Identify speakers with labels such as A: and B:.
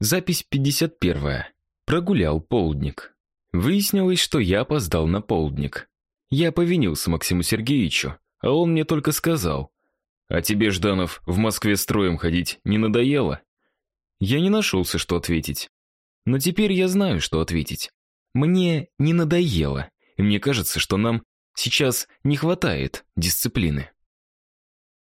A: Запись 51. Прогулял полдник. Выяснилось, что я опоздал на полдник. Я повинился Максиму Сергеевичу, а он мне только сказал: "А тебе, Жданов, в Москве строем ходить не надоело?" Я не нашелся, что ответить. Но теперь я знаю, что ответить. Мне не надоело. И мне кажется, что нам сейчас не хватает дисциплины.